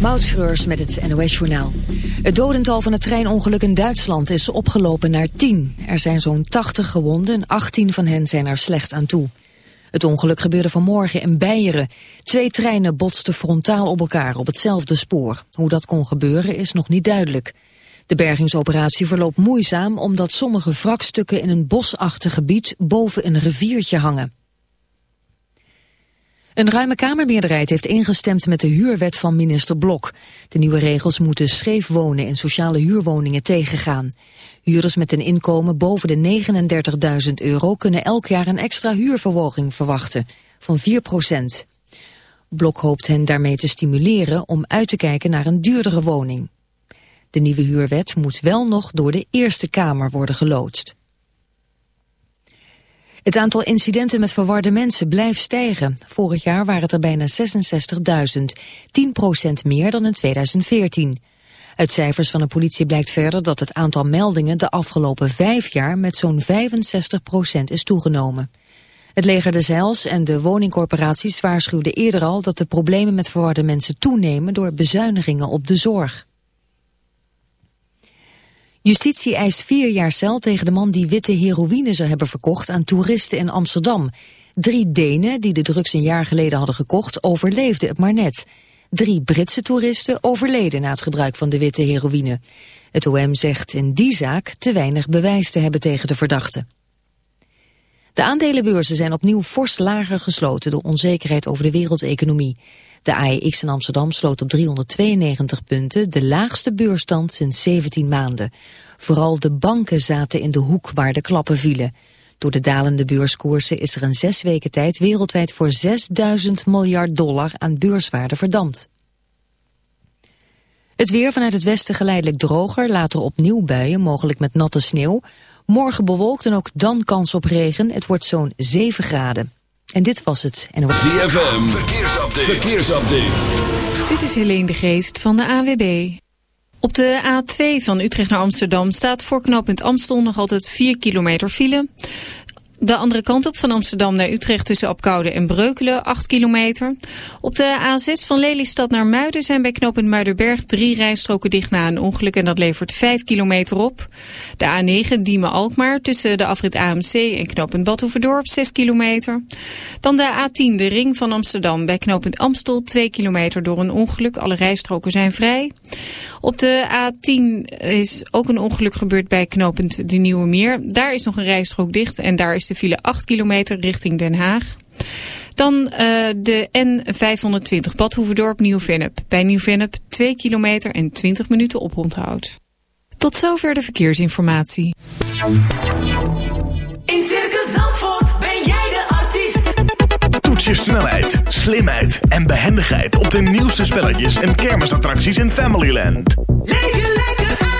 Moutschreurs met het NOS-journaal. Het dodental van het treinongeluk in Duitsland is opgelopen naar 10. Er zijn zo'n 80 gewonden en 18 van hen zijn er slecht aan toe. Het ongeluk gebeurde vanmorgen in Beieren. Twee treinen botsten frontaal op elkaar op hetzelfde spoor. Hoe dat kon gebeuren is nog niet duidelijk. De bergingsoperatie verloopt moeizaam omdat sommige wrakstukken in een bosachtig gebied boven een riviertje hangen. Een ruime Kamermeerderheid heeft ingestemd met de huurwet van minister Blok. De nieuwe regels moeten scheef wonen in sociale huurwoningen tegengaan. Huurders met een inkomen boven de 39.000 euro kunnen elk jaar een extra huurverhoging verwachten van 4 procent. Blok hoopt hen daarmee te stimuleren om uit te kijken naar een duurdere woning. De nieuwe huurwet moet wel nog door de Eerste Kamer worden geloodst. Het aantal incidenten met verwarde mensen blijft stijgen. Vorig jaar waren het er bijna 66.000, 10% meer dan in 2014. Uit cijfers van de politie blijkt verder dat het aantal meldingen de afgelopen vijf jaar met zo'n 65% is toegenomen. Het leger de Zeils en de woningcorporaties waarschuwden eerder al dat de problemen met verwarde mensen toenemen door bezuinigingen op de zorg. Justitie eist vier jaar cel tegen de man die witte heroïne zou hebben verkocht aan toeristen in Amsterdam. Drie Denen, die de drugs een jaar geleden hadden gekocht, overleefden het maar net. Drie Britse toeristen overleden na het gebruik van de witte heroïne. Het OM zegt in die zaak te weinig bewijs te hebben tegen de verdachte. De aandelenbeurzen zijn opnieuw fors lager gesloten door onzekerheid over de wereldeconomie. De AEX in Amsterdam sloot op 392 punten, de laagste beursstand sinds 17 maanden. Vooral de banken zaten in de hoek waar de klappen vielen. Door de dalende beurskoersen is er in zes weken tijd wereldwijd voor 6000 miljard dollar aan beurswaarde verdampt. Het weer vanuit het westen geleidelijk droger, later opnieuw buien, mogelijk met natte sneeuw. Morgen bewolkt en ook dan kans op regen, het wordt zo'n 7 graden. En dit was het. En ZFM, verkeersupdate. verkeersupdate. Dit is Helene de Geest van de AWB. Op de A2 van Utrecht naar Amsterdam staat voor knooppunt Amstel nog altijd 4 kilometer file. De andere kant op van Amsterdam naar Utrecht tussen Apkoude en Breukelen, 8 kilometer. Op de A6 van Lelystad naar Muiden zijn bij knooppunt Muidenberg drie rijstroken dicht na een ongeluk en dat levert 5 kilometer op. De A9 Diemen-Alkmaar tussen de afrit AMC en knooppunt Badhoevedorp 6 kilometer. Dan de A10 de ring van Amsterdam bij knooppunt Amstel 2 kilometer door een ongeluk. Alle rijstroken zijn vrij. Op de A10 is ook een ongeluk gebeurd bij knooppunt De Nieuwe Meer. Daar is nog een rijstrook dicht en daar is de file 8 kilometer richting Den Haag. Dan uh, de N520 Badhoevedorp Nieuw-Vennep. Bij Nieuw-Vennep 2 kilometer en 20 minuten oponthoud. Tot zover de verkeersinformatie. In Circus Zandvoort ben jij de artiest. Toets je snelheid, slimheid en behendigheid op de nieuwste spelletjes en kermisattracties in Familyland. Leef je lekker uit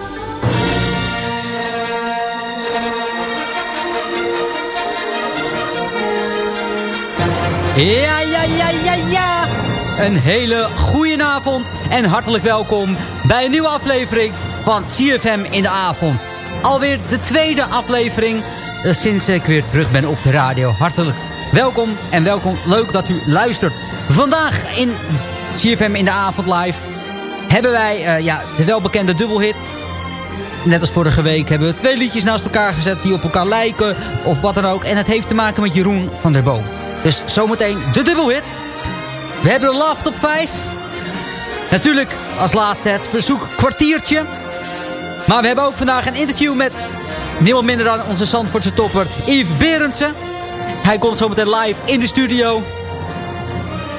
Ja, ja, ja, ja, ja. een hele goede avond en hartelijk welkom bij een nieuwe aflevering van CFM in de avond. Alweer de tweede aflevering eh, sinds ik weer terug ben op de radio. Hartelijk welkom en welkom. Leuk dat u luistert. Vandaag in CFM in de avond live hebben wij uh, ja, de welbekende dubbelhit. Net als vorige week hebben we twee liedjes naast elkaar gezet die op elkaar lijken of wat dan ook. En het heeft te maken met Jeroen van der Boom. Dus zometeen de dubbelhit. We hebben de Love Top 5. Natuurlijk als laatste het verzoek kwartiertje. Maar we hebben ook vandaag een interview met niemand minder dan onze Zandvoortse topper Yves Berendsen. Hij komt zometeen live in de studio.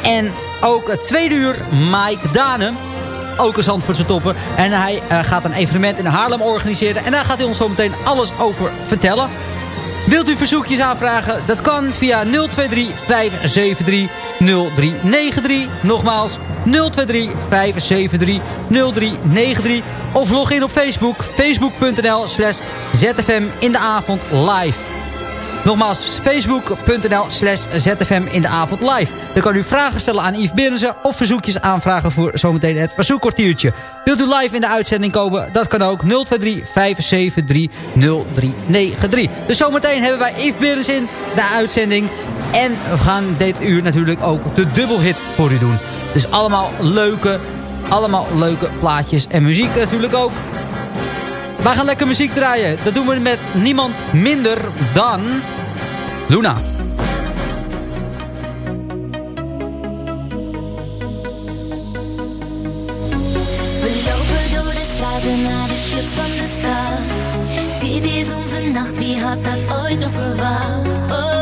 En ook het tweede uur Mike Danen. Ook een Zandvoortse topper. En hij uh, gaat een evenement in Haarlem organiseren. En daar gaat hij ons zometeen alles over vertellen. Wilt u verzoekjes aanvragen? Dat kan via 023 573 0393. Nogmaals 023 573 0393. Of log in op Facebook. Facebook.nl slash ZFM in de avond live. Nogmaals, facebook.nl slash zfm in de avond live. Dan kan u vragen stellen aan Yves Berensen of verzoekjes aanvragen voor zometeen het verzoekkwartiertje. Wilt u live in de uitzending komen? Dat kan ook 023 573 0393. Dus zometeen hebben wij Yves Berensen in de uitzending. En we gaan dit uur natuurlijk ook de dubbelhit voor u doen. Dus allemaal leuke, allemaal leuke plaatjes en muziek natuurlijk ook. We gaan lekker muziek draaien. Dat doen we met niemand minder dan Luna. Naar de club van de stad. Dit is onze nacht, wie had dat ooit nog verwacht? Oh.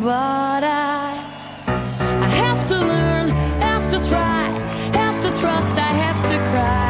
But I, I have to learn, have to try, have to trust, I have to cry,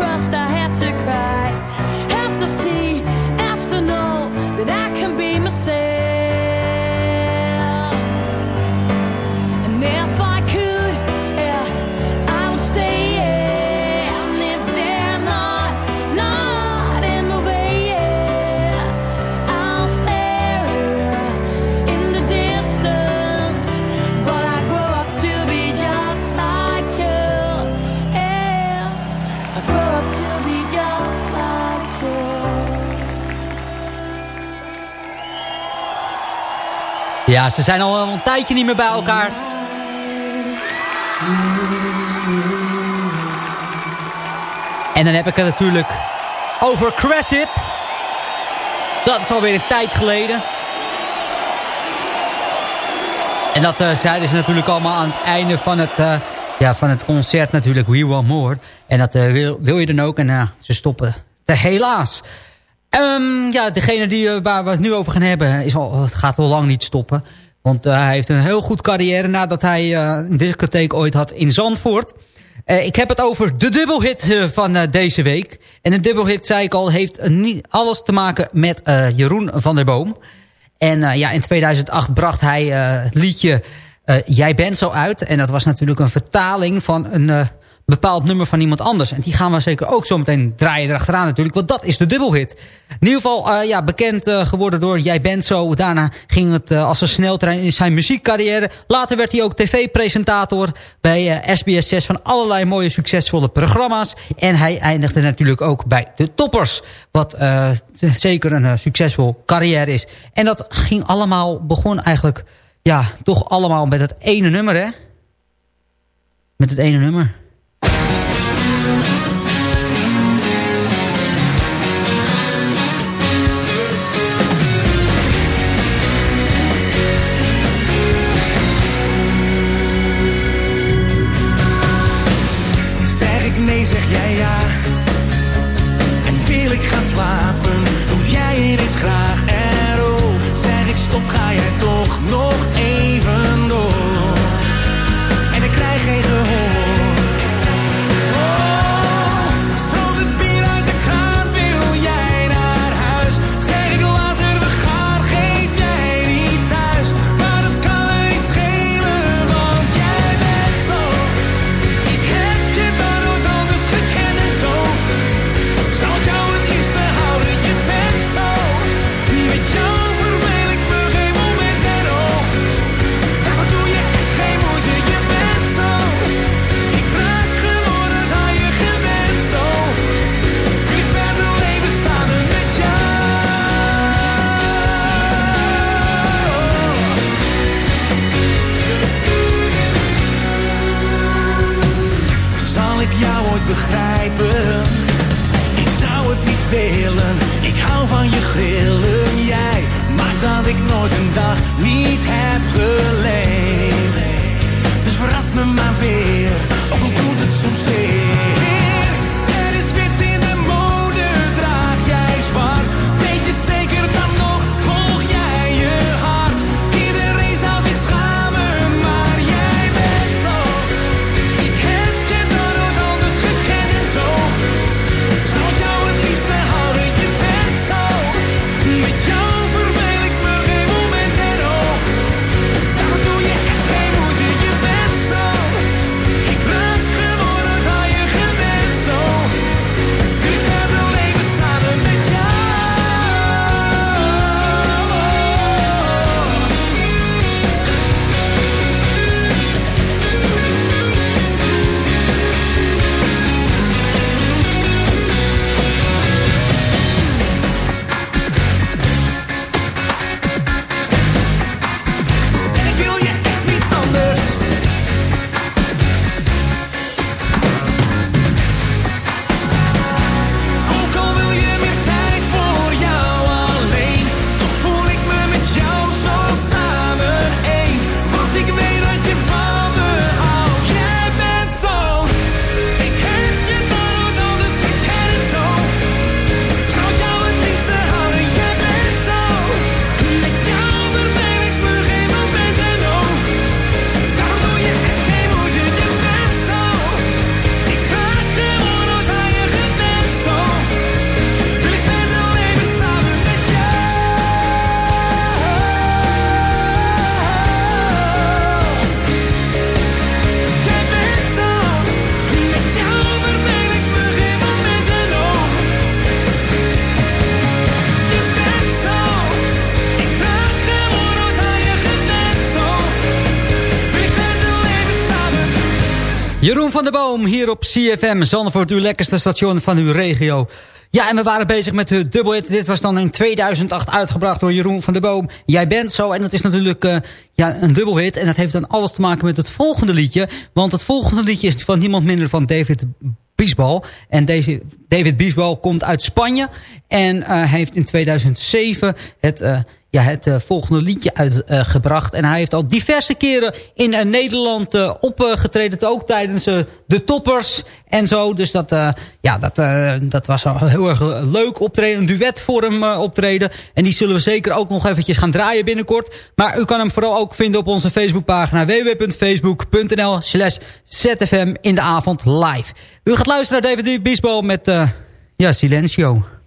trust, I Ja, ze zijn al een tijdje niet meer bij elkaar. En dan heb ik het natuurlijk over Cressip. Dat is alweer een tijd geleden. En dat eh, zeiden ze natuurlijk allemaal aan het einde van het, eh, ja, van het concert natuurlijk. We Want More. En dat eh, wil, je dan ook. En ze stoppen. De, helaas. Ehm, ja, degene die, eh, waar we het nu over gaan hebben... Is al, gaat al lang niet stoppen. Want eh, hij heeft een heel goed carrière... nadat hij eh, een discotheek ooit had in Zandvoort. Ik heb het over de dubbelhit van deze week. En de dubbelhit, zei ik al, heeft niet alles te maken met Jeroen van der Boom. En ja, in 2008 bracht hij het liedje Jij bent zo uit. En dat was natuurlijk een vertaling van een bepaald nummer van iemand anders. En die gaan we zeker ook zo meteen draaien erachteraan natuurlijk. Want dat is de dubbelhit. In ieder geval eh, ja, bekend eh, geworden door Jij bent zo. Daarna ging het eh, als een sneltrein in zijn muziekcarrière. Later werd hij ook tv-presentator bij eh, SBS 6 van allerlei mooie succesvolle programma's. En hij eindigde natuurlijk ook bij de toppers. Wat zeker een succesvol carrière is. En dat ging allemaal, begon eigenlijk, ja, toch allemaal met het ene nummer, hè? Met het ene nummer. Grillen. Jij maakt dat ik nooit een dag niet heb geleefd. Dus verras me maar weer, ook al doet het soms. Jeroen van der Boom hier op CFM Zandvoort, uw lekkerste station van uw regio. Ja, en we waren bezig met de dubbelhit. Dit was dan in 2008 uitgebracht door Jeroen van der Boom. Jij bent zo. En dat is natuurlijk eh, ja, een dubbelhit. En dat heeft dan alles te maken met het volgende liedje. Want het volgende liedje is van niemand minder van David Biesbal. En deze David Biesbal komt uit Spanje. En eh, heeft in 2007 het... eh, ja, het eh, volgende liedje uitgebracht. en hij heeft al diverse keren in eh, Nederland eh, opgetreden. ook tijdens de toppers en zo. Dus dat, ja, dat, dat was al heel erg leuk optreden. Een duet voor hem optreden. En die zullen we zeker ook nog eventjes gaan draaien binnenkort. Maar u kan hem vooral ook vinden op onze Facebookpagina www.facebook.nl slash zfm in de avond live. U gaat luisteren naar David Biesbal met ja, Silencio.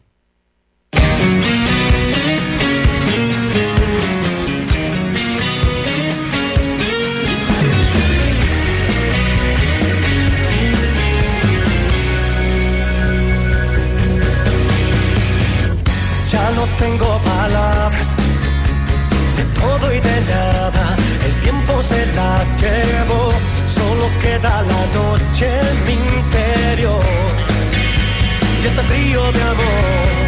Tengo palabras de todo y de nada. El tiempo se las llevó, solo queda la noche en mi interior. Y este frío de amor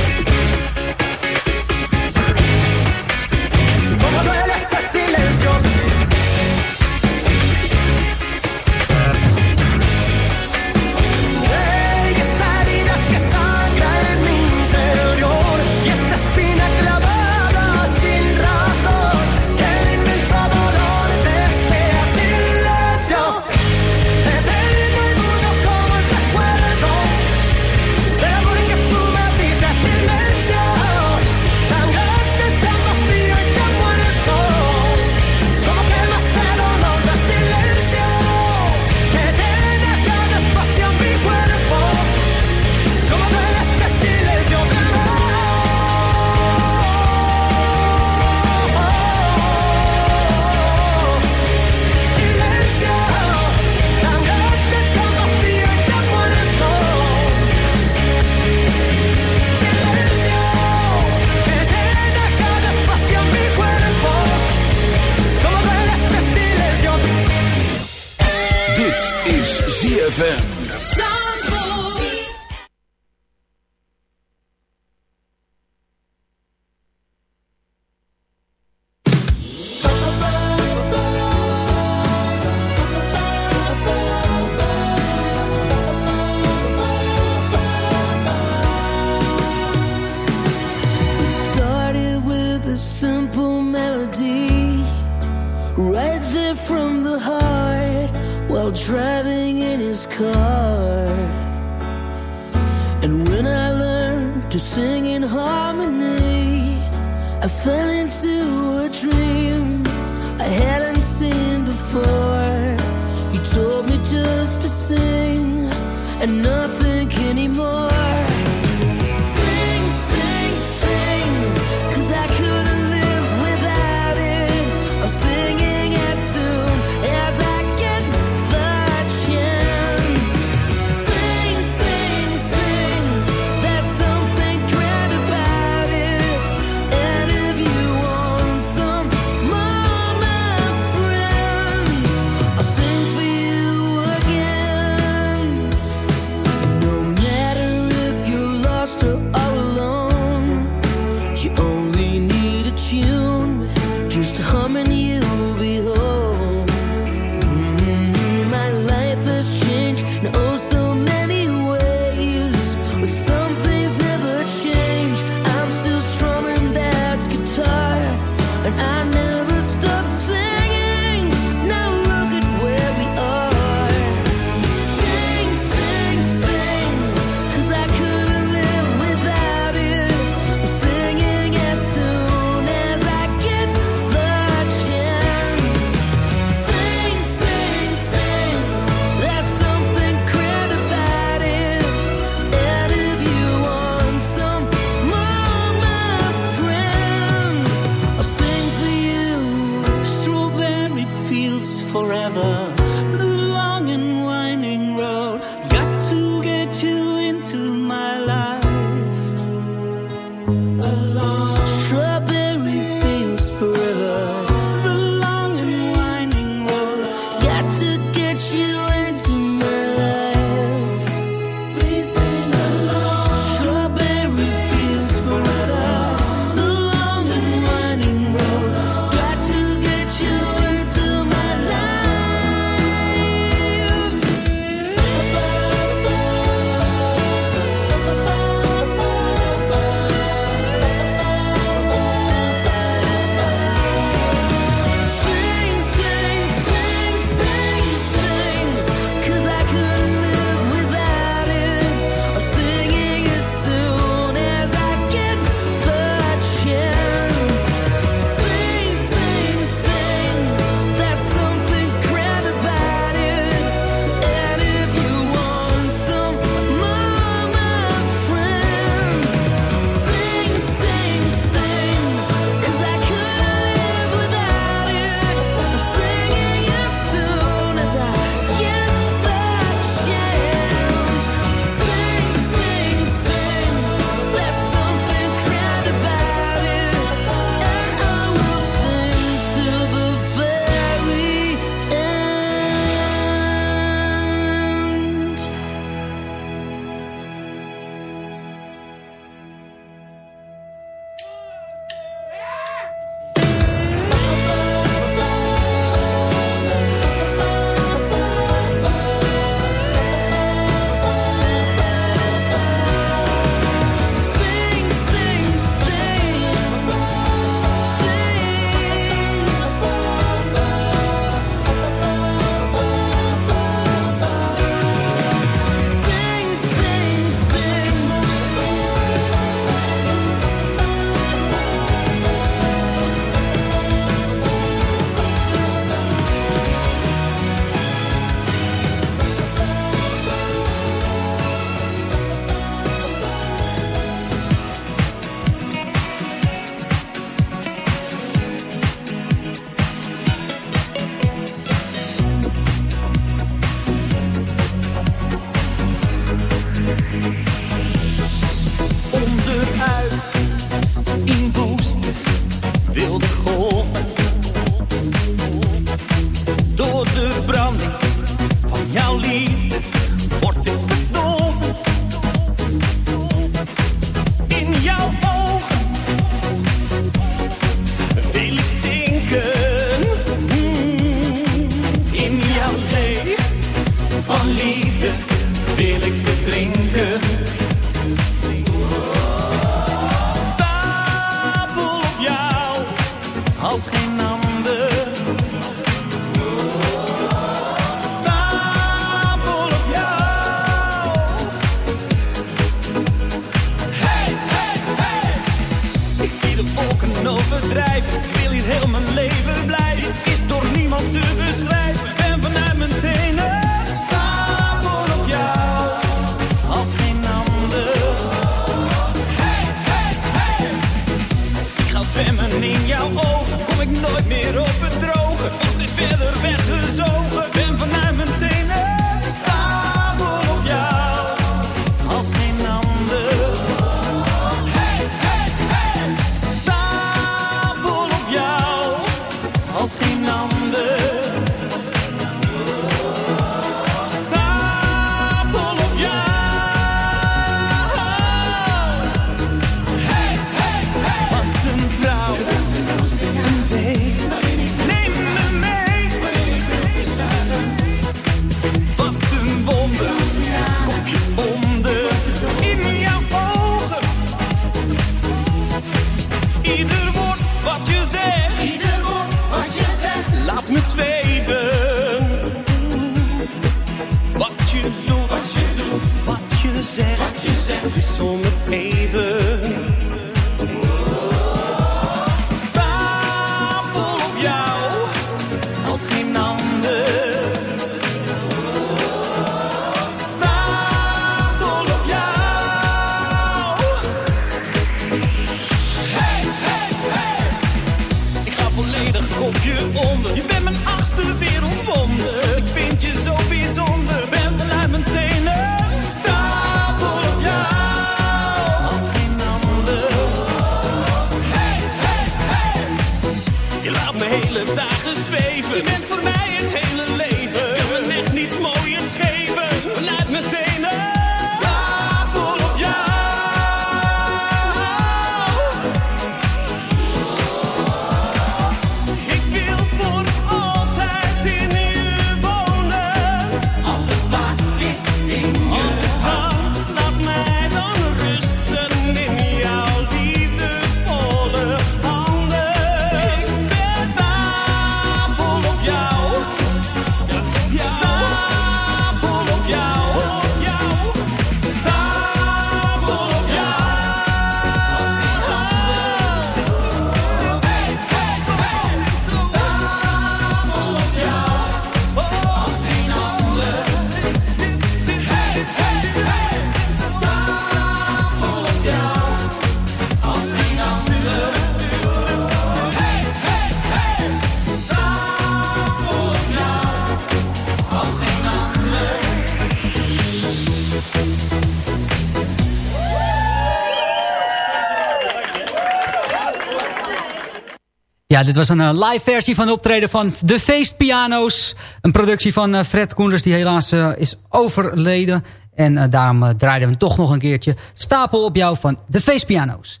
Ja, dit was een eh, live versie van de optreden van De Feestpiano's. Een productie van eh, Fred Koenders die helaas eh, is overleden. En daarom draaiden we toch nog een keertje. Stapel op jou van De Feestpiano's.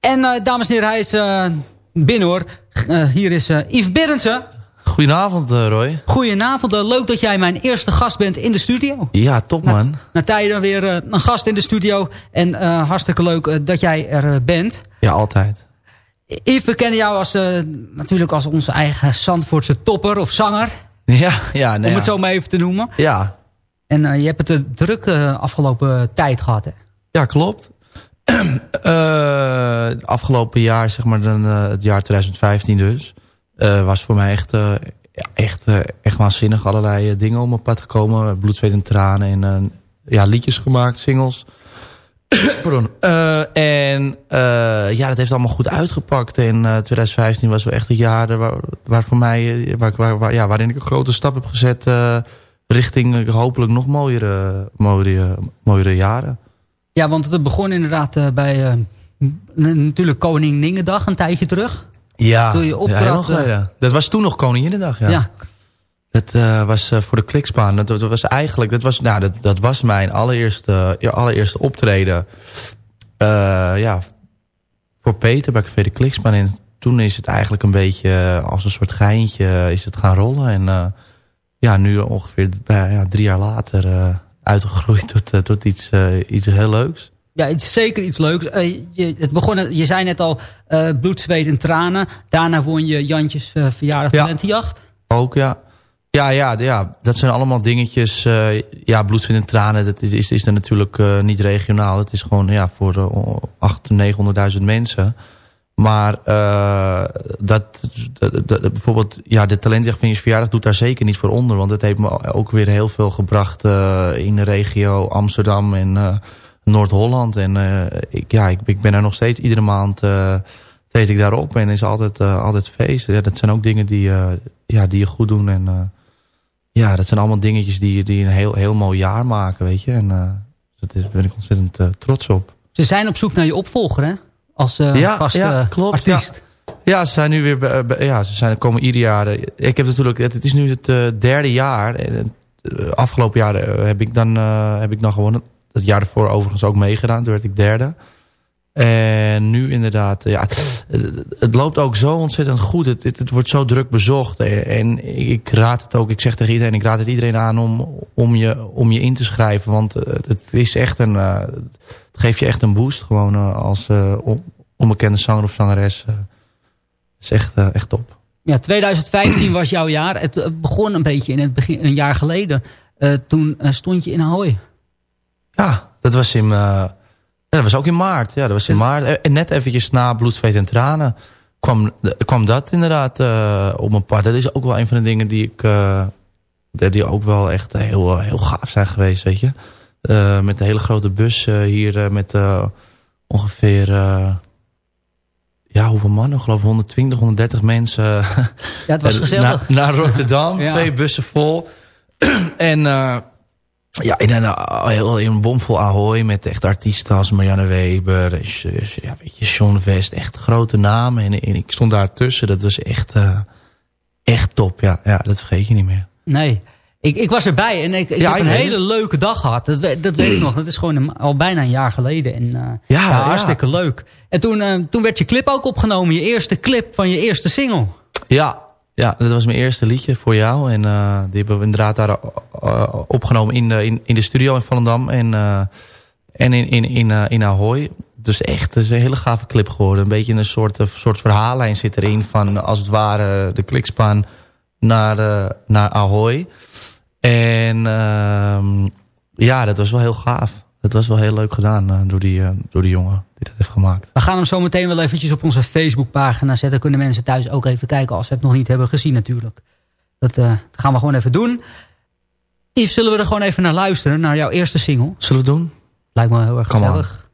En dames en heren, hij is binnen hoor. Hier is Yves Berendsen. Goedenavond Roy. Goedenavond, leuk dat jij mijn eerste gast bent in de studio. Ja, top man. Na tijden weer een gast in de studio. En hartstikke leuk dat jij er bent. Ja, altijd. Yves, we kennen jou als, eh, natuurlijk als onze eigen Zandvoortse topper of zanger. Ja, ja, om het zo maar even te noemen. Ja, En eh, je hebt het eh, druk de afgelopen tijd gehad, hè? ja klopt. Afgelopen jaar, zeg maar dan, het jaar 2015 dus, was voor mij echt, ja, echt, echt waanzinnig. Allerlei dingen op mijn pad gekomen. Bloed, zweet en tranen. En ja, liedjes gemaakt, singles. Pardon. Eh, en eh, ja, dat heeft allemaal goed uitgepakt. En eh 2015 was wel echt het jaar waar, waar voor mij, eh, waar, waar, waar- ja, waarin ik een grote stap heb gezet eh, richting eh, hopelijk nog mooiere, mooiere, mooiere jaren. Ja, want het begon inderdaad eh, bij eh, natuurlijk Koninginnedag een tijdje terug. Ja, Toen je optrad, eh. Dat was toen nog Koninginnedag, ja. Ja. Dat eh, was eh, voor de klikspaan. Dat, dat was eigenlijk, dat was, nou, dat, dat was mijn allereerste, ja, allereerste optreden. Eh, ja, voor Peter bij Café de Klikspaan. En toen is het eigenlijk een beetje eh, als een soort geintje eh, is het gaan rollen. En eh, ja, nu ongeveer eh, ja, drie jaar later eh, uitgegroeid tot, eh, tot iets, eh, iets heel leuks. Ja, zeker iets leuks. Eh, je, het begon, je zei net al, eh, bloed, zweet en tranen. Daarna won je Jantjes uh, verjaardag Ja. talentenjacht. Ook, ja. Ja, ja, ja, dat zijn allemaal dingetjes. eh, ja, bloed, en tranen, dat is, is, is er natuurlijk eh, niet regionaal. Het is gewoon ja, voor uh, 800.000, 900.000 mensen. Maar eh, dat, dat, bijvoorbeeld, ja, de talentjacht van je verjaardag doet daar zeker niet voor onder. Want het heeft me ook weer heel veel gebracht in de regio Amsterdam en Noord-Holland. En ik, ja, ik, ik ben daar nog steeds iedere maand treed ik daarop. En is altijd, altijd feest. Ja, dat zijn ook dingen die, ja, die je goed doen. En ja, dat zijn allemaal dingetjes die, die een heel, heel mooi jaar maken, weet je. En eh, dat is, daar ben ik ontzettend eh, trots op. Ze zijn op zoek naar je opvolger, hè? Als eh Ja, vaste ja, klopt, artiest. Ja, ze zijn nu weer, ja, ze zijn, komen ieder jaar. Ik heb natuurlijk, het, het is nu het derde jaar. En, afgelopen jaar heb ik dan, heb ik dan gewonnen. Het jaar ervoor overigens ook meegedaan. Toen werd ik derde. En nu inderdaad, ja, het, het loopt ook zo ontzettend goed. Het, het, het wordt zo druk bezocht. En, ik raad het ook, ik zeg tegen iedereen, ik raad het iedereen aan om, om, je, om je in te schrijven. Want het is echt een, eh, het geeft je echt een boost gewoon eh, als eh, on- onbekende zanger of zangeres. eh is echt, echt top. Ja, 2015 was jouw jaar. Het begon een beetje in het begin, een jaar geleden. Toen stond je in Ahoy. Ja, dat was in, dat was ook in maart. Ja, dat was in maart. Eh, En net eventjes na bloed, zweet en tranen kwam, kwam dat inderdaad eh, op mijn pad. Dat is ook wel een van de dingen die ik, eh, die ook wel echt heel, eh, heel gaaf zijn geweest, weet je. Eh, met de hele grote bus eh, hier eh, met eh, ongeveer, eh, ja, hoeveel mannen? Ik geloof 120, 130 mensen. Ja, het was Eh, gezellig. Naar, naar Rotterdam, Ja. twee bussen vol. en eh, ja, in een, eh, heel, in een bomvol Ahoy met echt artiesten als Marianne Weber, eh, Sh- ja, weet je, Sean West, echt grote namen. En, en ik stond daar tussen, dat was echt, eh, echt top. Ja, ja, dat vergeet je niet meer. Nee. Ik, ik was erbij en ik, ik Ja, heb een hele leuke dag gehad. Dat, dat weet ik nog. Dat is gewoon een- al bijna een jaar geleden. En, eh, Ja, ja. hartstikke leuk. En toen, eh, toen werd je clip ook opgenomen. Je eerste clip van je eerste single. Ja, ja, dat was mijn eerste liedje voor jou. En eh, die hebben we inderdaad daar eh, opgenomen in de, in, in de studio in Volendam. En, eh, en in, in, in, eh, in Ahoy. Dus echt, het is een hele gave clip geworden. Een beetje een soort, soort verhaallijn zit erin. Van als het ware de klikspaan naar, eh, naar Ahoy. En ehm, ja, dat was wel heel gaaf. Dat was wel heel leuk gedaan eh, door, die, eh, door die jongen die dat heeft gemaakt. We gaan hem zo meteen wel eventjes op onze Facebookpagina zetten. Kunnen mensen thuis ook even kijken als ze het nog niet hebben gezien natuurlijk. Dat, eh, dat gaan we gewoon even doen. Yves, zullen we er gewoon even naar luisteren? Naar jouw eerste single? Zullen we het doen? Lijkt me heel erg gezellig.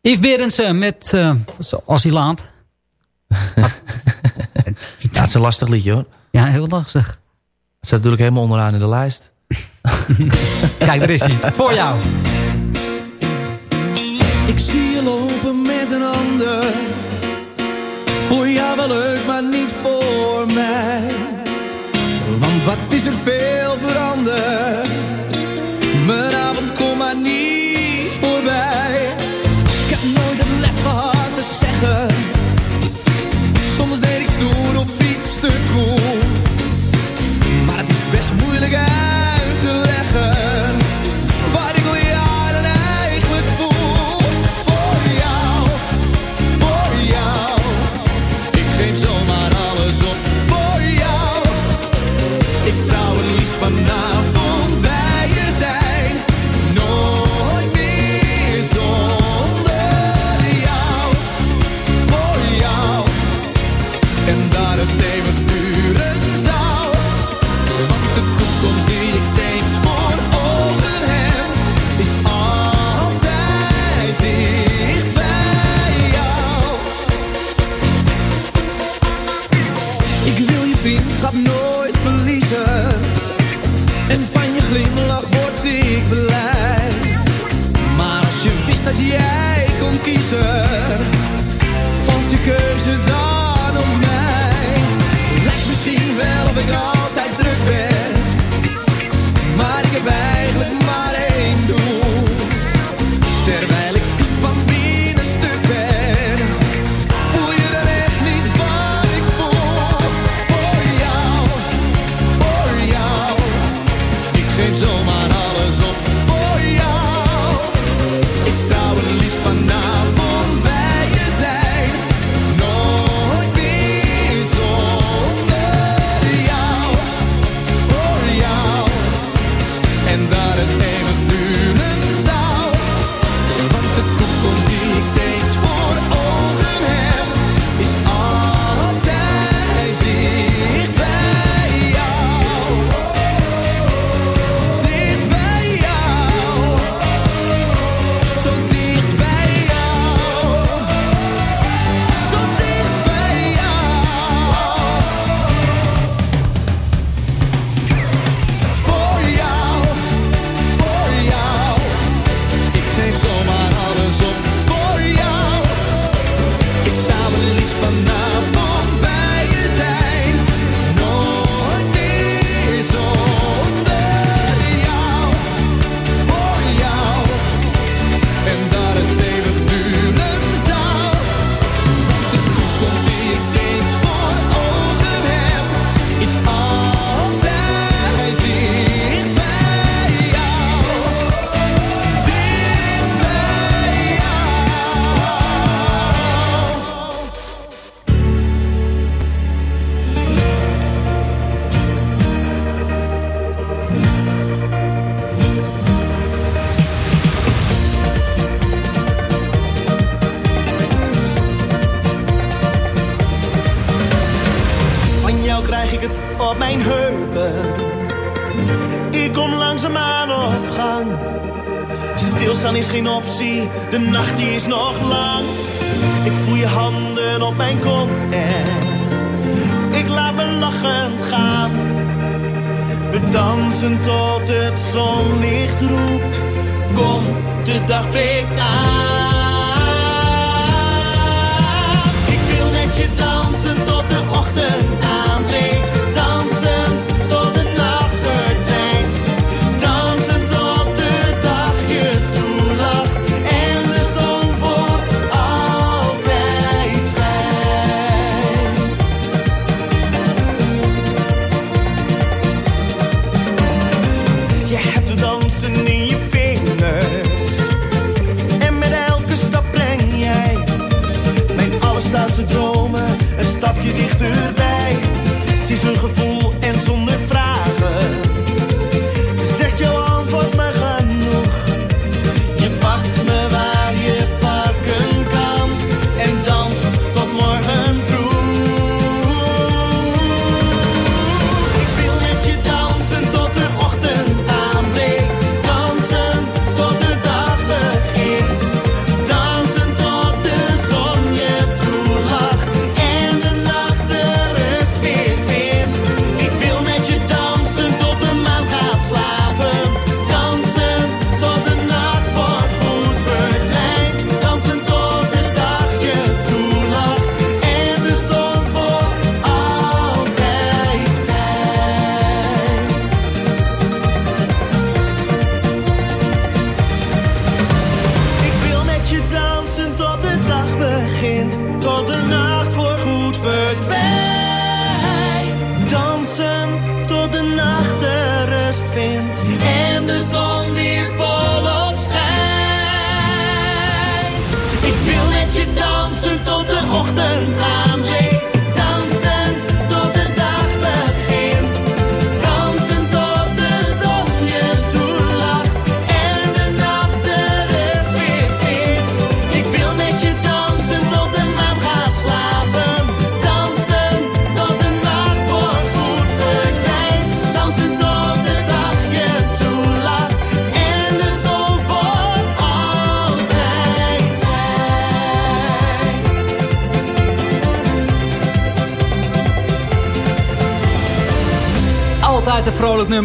Yves Berendsen met uh, Asylaat. Ja, het is een lastig liedje hoor. Ja, heel lastig. Het staat natuurlijk helemaal onderaan in de lijst. Kijk, daar is hij. Voor jou. Ik zie je lopen met een ander. Voor jou wel leuk, maar niet voor mij. Want wat is er veel veranderd? Mijn avond komt maar niet voorbij. Ik heb nooit het lef gehad te zeggen.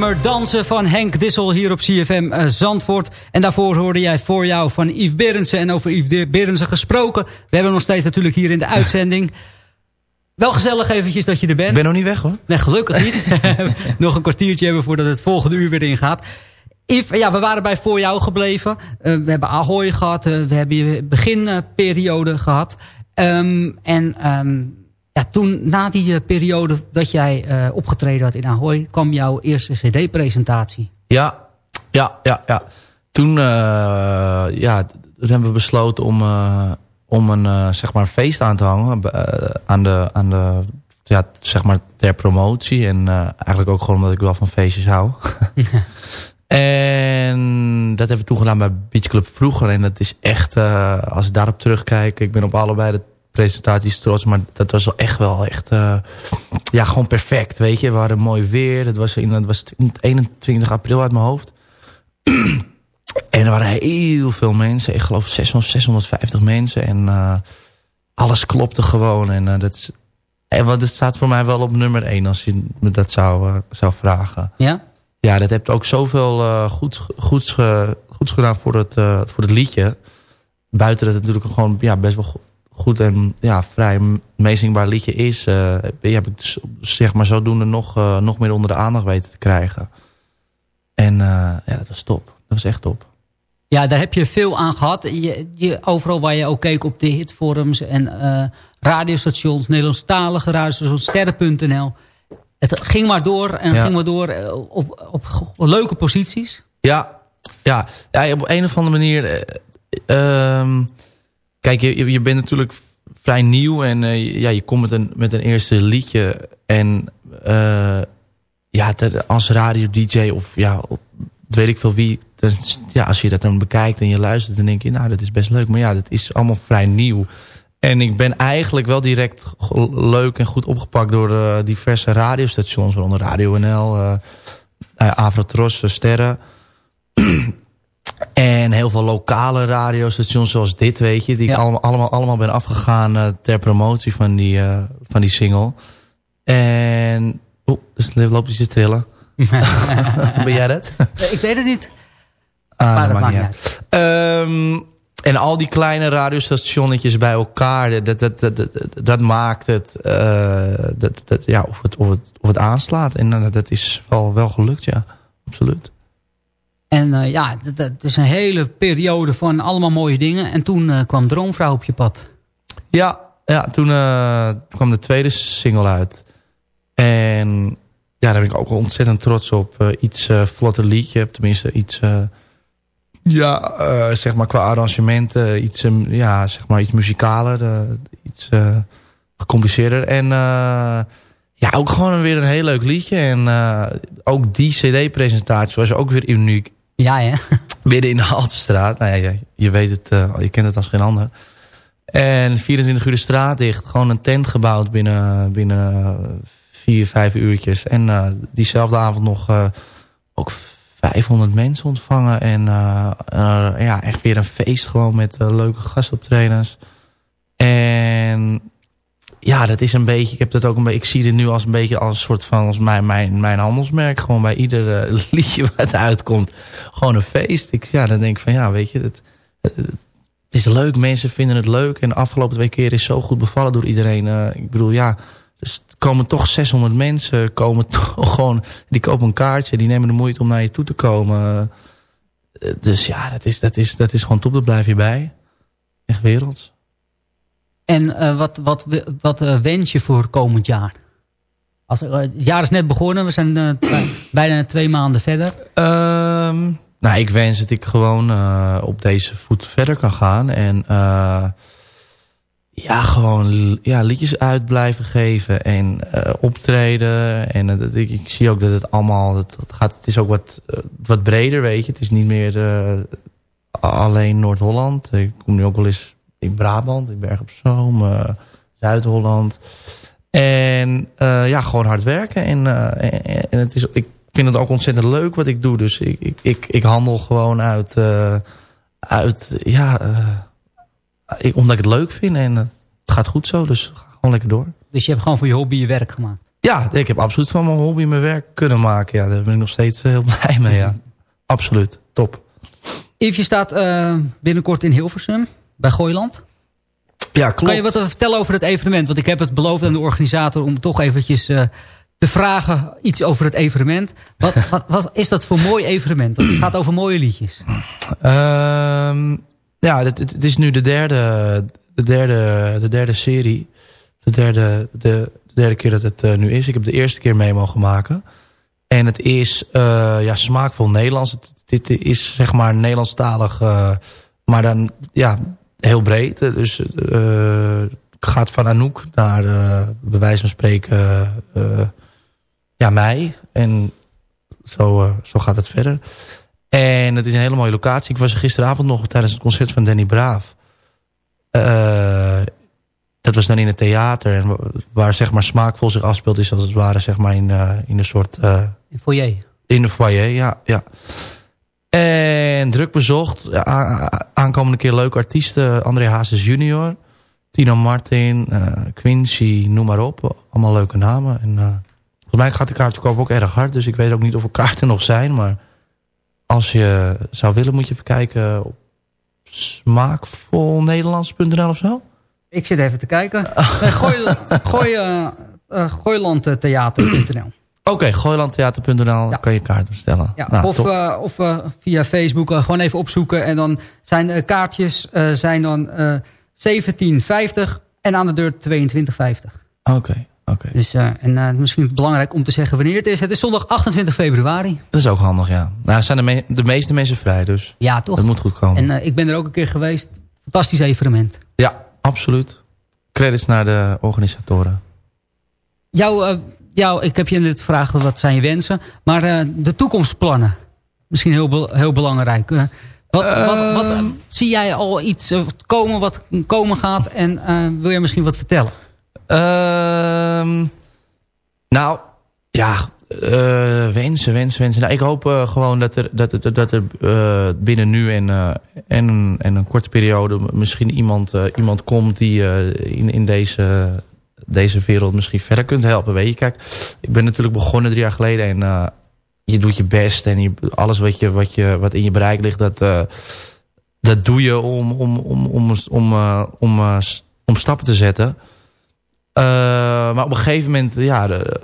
Nummer. Dansen van Henk Dissel hier op CFM eh, Zandvoort. En daarvoor hoorde jij voor jou van Yves Berendsen. En over Yves Berendsen gesproken. We hebben hem nog steeds natuurlijk hier in de uitzending. Wel gezellig eventjes dat je er bent. Ik ben nog niet weg hoor. Nee, gelukkig niet. nog een kwartiertje hebben voordat het volgende uur weer ingaat. Yves, ja, we waren bij voor jou gebleven. Eh, we hebben Ahoy gehad. eh, we hebben je beginperiode gehad. Ehm, en ehm, ja, toen, na die eh, periode dat jij eh, opgetreden had in Ahoy... kwam jouw eerste cd-presentatie. Ja, ja, ja, ja. Toen eh, ja, hebben we besloten om, om een zeg maar feest aan te hangen. aan de, aan de, ja, zeg maar ter promotie. En eigenlijk ook gewoon omdat ik wel van feestjes hou. en dat hebben we toen gedaan bij Beach Club vroeger. En dat is echt, als ik daarop terugkijk... Ik ben op allebei de presentaties trots. Maar dat was wel echt wel echt... eh, ja, gewoon perfect, weet je. We hadden mooi weer. Dat was, in, dat was 21 april uit mijn hoofd. En er waren heel veel mensen. Ik geloof 600, 650 mensen. En eh, alles klopte gewoon. En uh, dat is... En wat het staat voor mij wel op nummer 1 als je me dat zou, zou vragen. Ja? Ja, dat heeft ook zoveel uh, goeds, goeds, ge, goeds gedaan voor het, voor het liedje. Buiten dat het natuurlijk gewoon ja, best wel goed en ja, vrij meezingbaar liedje is. Uh, heb ik dus, zeg maar zodoende nog, uh, nog meer onder de aandacht weten te krijgen. En uh, ja, dat was top. Dat was echt top. Ja, daar heb je veel aan gehad. Je, je, overal waar je ook keek op de hitforums en radiostations, Nederlandstalige radiostations, sterren.nl. Het ging maar door en ja. ging maar door op, op, op, leuke posities. Ja, ja. ja op een of andere manier... Uh, um, kijk, je, je bent natuurlijk vrij nieuw en uh, ja, je komt met een, met een eerste liedje. En uh, ja, als radio-dj of ja, weet ik veel wie... ja, als je dat dan bekijkt en je luistert, dan denk je, nou, dat is best leuk. Maar ja, dat is allemaal vrij nieuw. En ik ben eigenlijk wel direct leuk en goed opgepakt door eh, diverse radiostations. Waaronder Radio NL, eh uh, Avrotros, eh, Sterren. En heel veel lokale radiostations zoals dit, weet je. Die ik allemaal, allemaal, allemaal ben afgegaan eh, ter promotie van die, eh, van die single. En... Oeh, dus loopt hij te trillen. ben jij dat? Ik weet het niet. Ah, Maar dat dat maakt niet uit. Ehm, en al die kleine radiostationnetjes bij elkaar, dat, dat, dat, dat, dat maakt het, eh, dat, dat, ja, of, het, of, het, of het aanslaat. En dat is wel, wel gelukt, ja. Absoluut. En eh, ja, het- is een hele periode van allemaal mooie dingen. En toen eh, kwam Droomvrouw op je pad. Ja, ja toen eh, kwam de tweede single uit. En ja, daar ben ik ook ontzettend trots op. Iets vlotter liedje, tenminste iets... ja, zeg maar qua arrangementen, iets, ja, zeg maar iets muzikaler, iets gecompliceerder. En ja, ook gewoon weer een heel leuk liedje. En ook die cd-presentatie was ook weer uniek. Ja, hè? Midden in de Haltestraat. Nou ja, je, weet het, eh, je kent het als geen ander. En 24 uur de straat dicht. Gewoon een tent gebouwd binnen, binnen vier, vijf uurtjes. En eh, diezelfde avond nog eh, ook 500 mensen ontvangen. En eh, eh, ja, echt weer een feest gewoon met eh, leuke gastoptredens. En ja, dat is een beetje, ik heb dat ook een beetje, ik zie dit nu als een beetje als een soort van als mijn, mijn, mijn handelsmerk. Gewoon bij ieder eh, liedje wat uitkomt. Gewoon een feest. Ik, ja, dan denk ik van ja, weet je, het, is leuk. Mensen vinden het leuk. En de afgelopen twee keer is zo goed bevallen door iedereen. Eh, ik bedoel, ja, dus komen toch 600 mensen. Komen toch gewoon, die kopen een kaartje. Die nemen de moeite om naar je toe te komen. Eh, dus ja, dat is, dat is, dat is gewoon top. Daar blijf je bij. Echt werelds. En eh, wat, wat, wat eh, wens je voor komend jaar? Als, eh, het jaar is net begonnen. We zijn bijna twee maanden verder. Ehm, nou, ik wens dat ik gewoon op deze voet verder kan gaan. En ja, gewoon ja, liedjes uit blijven geven. En optreden. En dat ik, zie ook dat het allemaal... Het, gaat, het is ook wat, wat breder, weet je. Het is niet meer alleen Noord-Holland. Ik kom nu ook wel eens in Brabant, in Berg op Zoom, eh, Zuid-Holland. En eh, ja, gewoon hard werken. En, eh, en, en het is, ik vind het ook ontzettend leuk wat ik doe. Dus ik, ik, ik, ik handel gewoon uit, uit ja, ik- omdat ik het leuk vind. En het gaat goed zo, dus ga gewoon lekker door. Dus je hebt gewoon voor je hobby je werk gemaakt. Ja, ik heb absoluut van mijn hobby mijn werk kunnen maken. Ja, daar ben ik nog steeds heel blij mee, ja. Absoluut, top. Yves, je staat binnenkort in Hilversum. Bij Gooiland. Ja, klopt. Kan je wat vertellen over het evenement? Want ik heb het beloofd aan de organisator om toch eventjes eh, te vragen iets over het evenement. Wat, wat, wat is dat voor mooi evenement? Want het gaat over mooie liedjes. Ehm, ja, het, het is nu de derde, de derde, de derde serie. De derde, de, de derde keer dat het eh, nu is. Ik heb de eerste keer mee mogen maken. En het is eh, ja, smaakvol Nederlands. Het, dit is zeg maar Nederlandstalig, maar dan ja, heel breed. Dus eh, gaat van Anouk naar, eh, bij wijze van spreken, eh, ja, mij. En zo, zo gaat het verder. En het is een hele mooie locatie. Ik was er gisteravond nog tijdens het concert van Danny Braaf. Dat was dan in het theater. En waar zeg maar smaakvol zich afspeelt is als het ware zeg maar in, in een soort... In foyer. in de foyer, ja. ja. En druk bezocht. Aankomende keer leuke artiesten. André Hazes junior. Tino Martin. eh, Quincy, noem maar op. Allemaal leuke namen. En, eh, volgens mij gaat de kaartverkoop ook erg hard. Dus ik weet ook niet of er kaarten nog zijn. Maar als je zou willen moet je even kijken op smaakvolnederlands.nl of zo. Ik zit even te kijken. Gooi, gooi, eh, eh, Gooilandtheater.nl Oké, gooilandtheater.nl kan je kaart bestellen. Ja, Nou, of eh, of eh, via Facebook eh, gewoon even opzoeken. En dan zijn eh, kaartjes zijn dan eh 17,50 en aan de deur 22,50. Oké, oké. Dus, en misschien belangrijk om te zeggen wanneer het is. Het is zondag 28 februari. Dat is ook handig, ja. Nou, zijn de, me- de meeste mensen vrij, dus Ja, toch? dat moet goed komen. En ik ben er ook een keer geweest. Fantastisch evenement. Ja, absoluut. Credits naar de organisatoren. Jou, eh, jou, ik heb je net gevraagd wat zijn je wensen. Maar eh, de toekomstplannen. Misschien heel, be- heel belangrijk. Eh, Wat, wat, wat, Ehm. zie jij al iets eh, komen wat komen gaat? En wil je misschien wat vertellen? Ehm, nou, ja, wensen, wensen, wensen. Nou, ik hoop gewoon dat er, dat, dat er binnen nu en, en, en een korte periode... misschien iemand, iemand komt die in, in deze, deze wereld misschien verder kunt helpen. Weet je, kijk, ik ben natuurlijk begonnen drie jaar geleden... en eh, je doet je best en je, alles wat, je, wat, je, wat in je bereik ligt... dat, eh, dat doe je om, om, om, om, om, eh, om, om stappen te zetten... Maar op een gegeven moment, ja, de-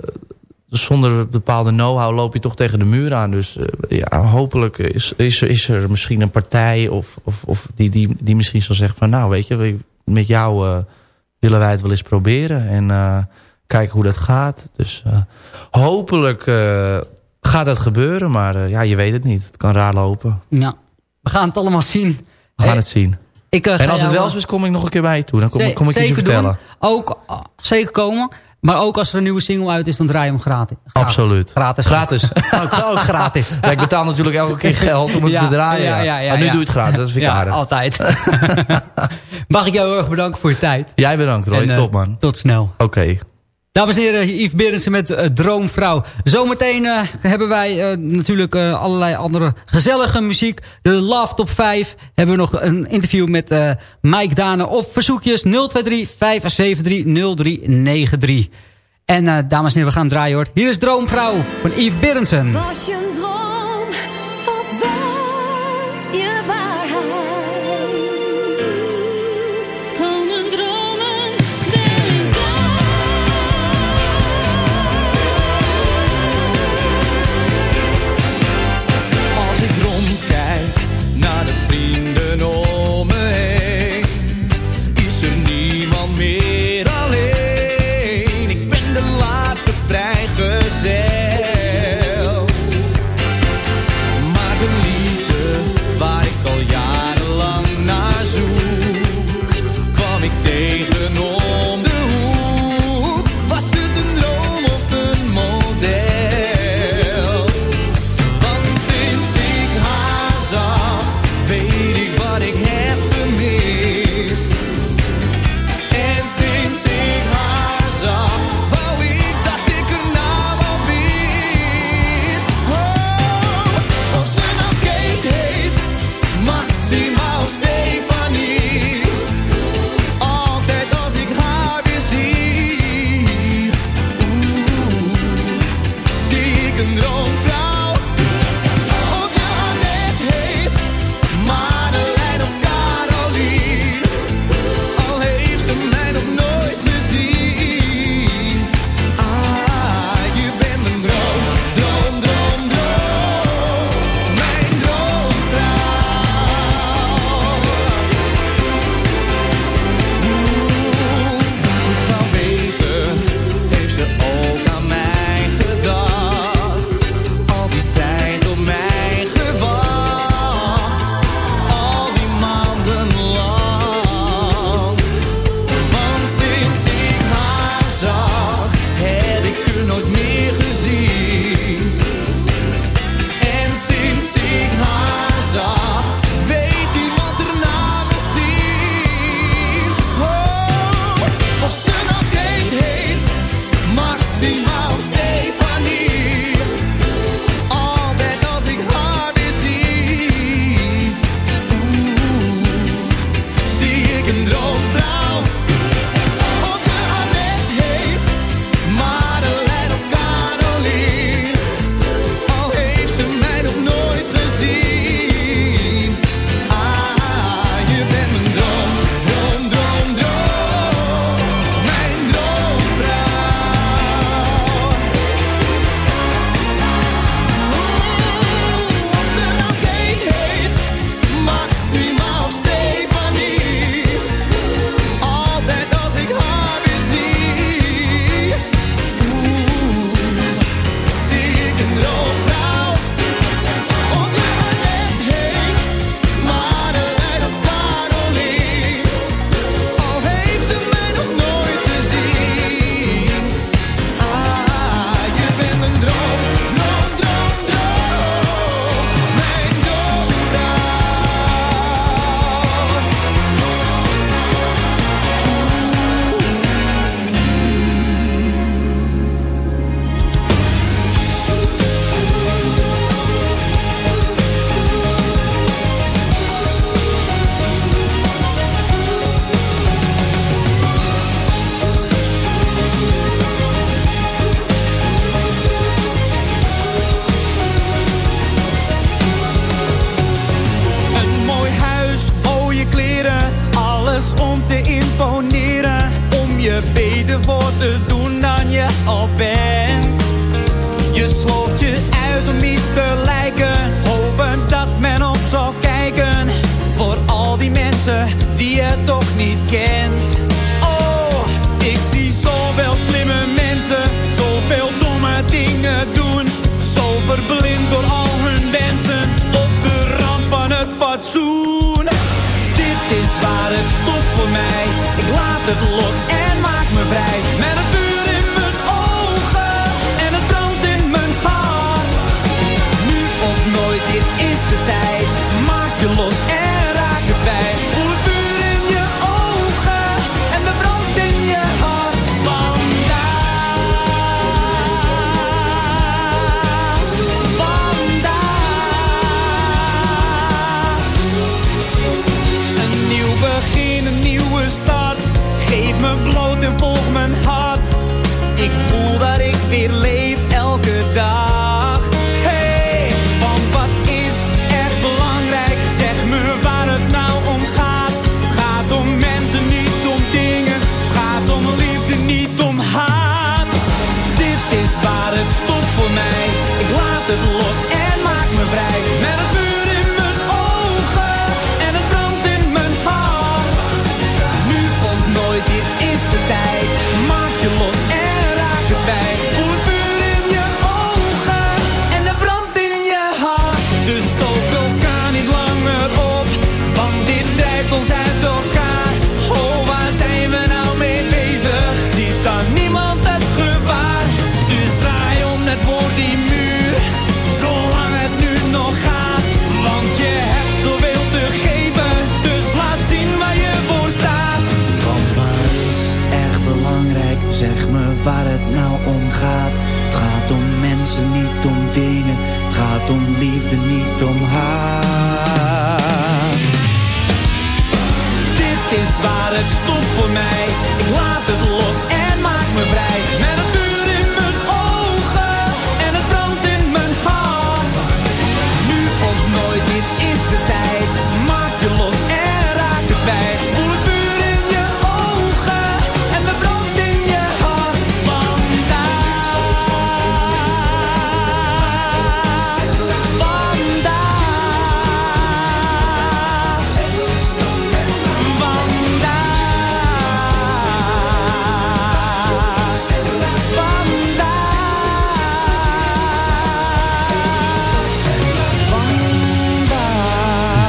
zonder bepaalde know-how loop je toch tegen de muur aan. Dus ja, hopelijk is, is, is er misschien een partij of, of, of die, die, die misschien zal zeggen van... nou, weet je, met jou willen wij het wel eens proberen. En eh, kijken hoe dat gaat. Dus eh, hopelijk eh, gaat dat gebeuren. Maar ja, je weet het niet. Het kan raar lopen. Ja, we gaan het allemaal zien. We gaan het zien. Ik, eh, en als het wel zo is, kom ik nog een keer bij je toe. Dan kom, kom ik je zeker vertellen. Doen. Ook ah, zeker komen. Maar ook als er een nieuwe single uit is, dan draai je hem gratis. Gratis. Absoluut. Gratis. Gratis. ook, ook gratis. Ja, ik betaal natuurlijk elke keer geld om het Ja, te draaien. ja, ja, ja, maar nu doe je het gratis, dat vind ik ja, aardig. altijd. Mag ik jou heel erg bedanken voor je tijd. Jij bedankt Roy, En, eh, top man. Tot snel. Oké. Dames en heren, Yves Berendsen met eh, Droomvrouw. Zometeen eh, hebben wij eh, natuurlijk allerlei andere gezellige muziek. De Love Top 5 hebben we nog een interview met Mike Dane. Of verzoekjes 023 573 0393. En dames en heren, we gaan draaien hoor. Hier is Droomvrouw van Yves Berendsen.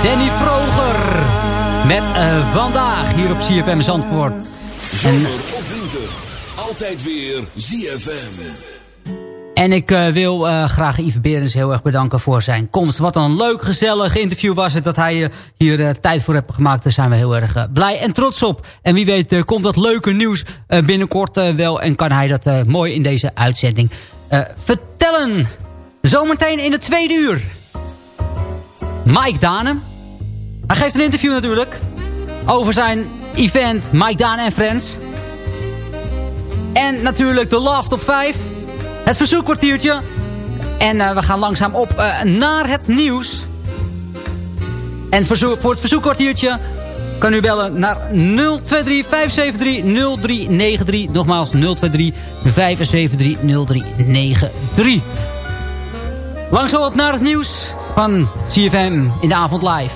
Danny Vroger. Met eh, vandaag hier op CFM Zandvoort. Zomer of winter, altijd weer ZFM. En ik eh, wil eh, graag Yves Berens heel erg bedanken voor zijn komst. Wat een leuk, gezellig interview was het dat hij hier tijd voor heeft gemaakt. Daar zijn we heel erg blij en trots op. En wie weet komt dat leuke nieuws binnenkort wel. En kan hij dat mooi in deze uitzending vertellen. Zometeen in het tweede uur. Mike Danem. Hij geeft een interview natuurlijk. Over zijn event Mike Danen en Friends. En natuurlijk de Love Top 5. Het verzoekkwartiertje. En uh, we gaan langzaam op uh, naar het nieuws. En voor het verzoekkwartiertje kan u bellen naar 023 573 0393. Nogmaals 023 573 0393. Langzaam op naar het nieuws van CFM in de avond live.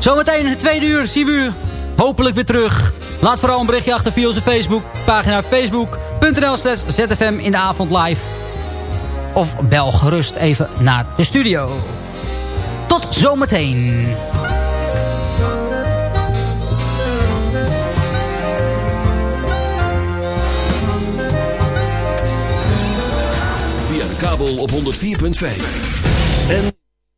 Zometeen in het tweede uur zien we u hopelijk weer terug. Laat vooral een berichtje achter via onze Facebookpagina facebook.nl slash zfm in de avond live. Of bel gerust even naar de studio. Tot zometeen. Via de kabel op 104.5. En